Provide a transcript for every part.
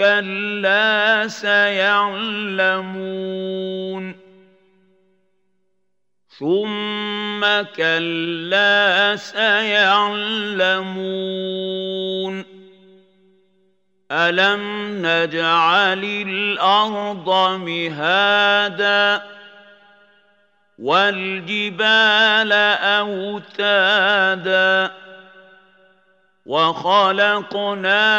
كلا سيعلمون ثم كلا سيعلمون الم نجعل الأرض مهادا والجبال اوتادا وخلقناكم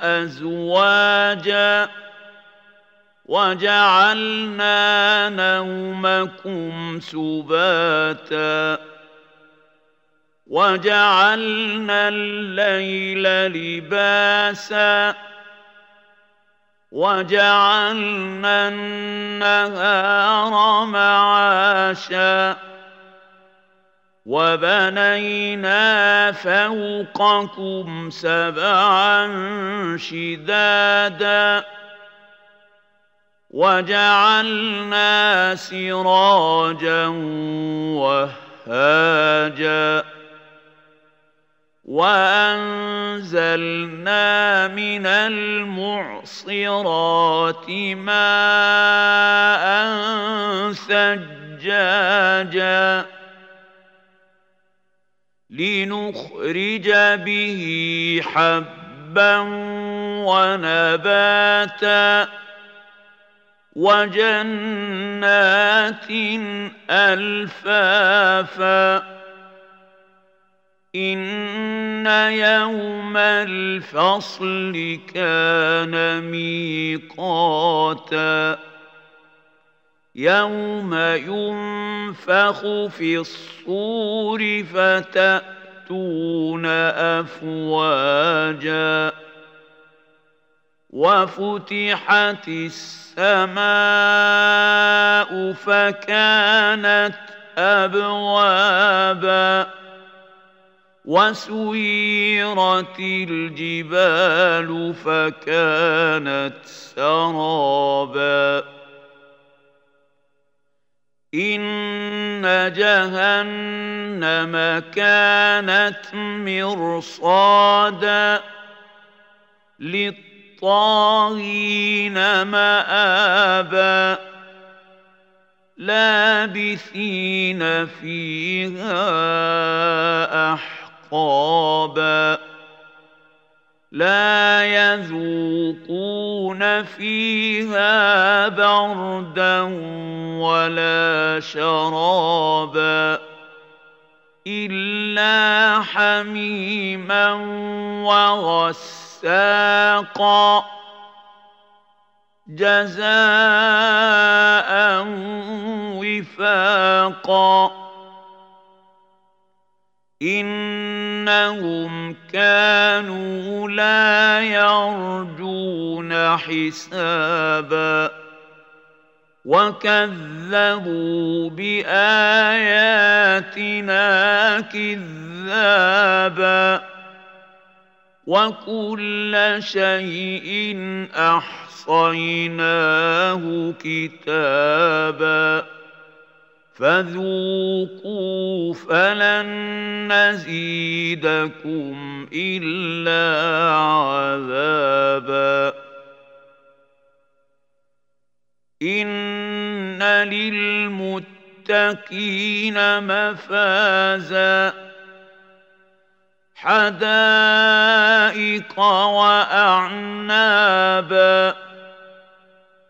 أزواجا وجعلنا نومكم سباتا وجعلنا الليل لباسا وجعلنا النهار معاشا وبنينا فوقكم سبعا شدادا وجعلنا سراجا وهاجا وأنزلنا من المعصرات ماء ثجاجا لنخرج به حبا ونباتا وجنات ألفافا إن يوم الفصل كان ميقاتا يوم ينفخ في الصور فتاتون افواجا وفتحت السماء فكانت ابوابا وسيرت الجبال فكانت سرابا إن جهنم كانت مرصادا للطاغين مآبا لابثين فيها أحقابا لا يذوقون فيها بردا ولا شرابا إلا حميما وغساقا جزاء وفاقا إنهم كانوا لا يرجون حسابا وكذبوا بآياتنا كذابا وكل شيء أحصيناه كتابا فذوقوا فلن نزيدكم إلا عذابا. إن للمتقين مفازا. حدائق وأعنابا.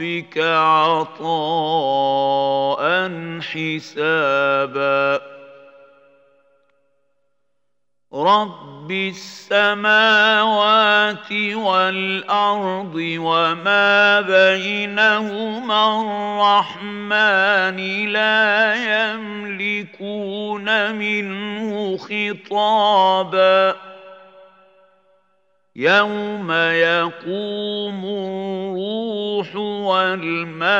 ربك عطاء حسابا. رب السماوات والأرض وما بينهما الرحمن لا يملكون منه خطابا. يوم يقوم الروح والملائكة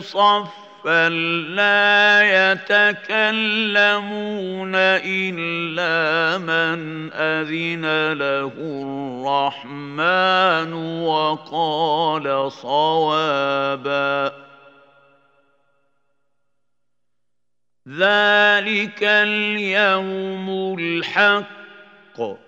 صفا فلا يتكلمون إلا من أذن له الرحمن وقال صوابا. ذلك اليوم الحق.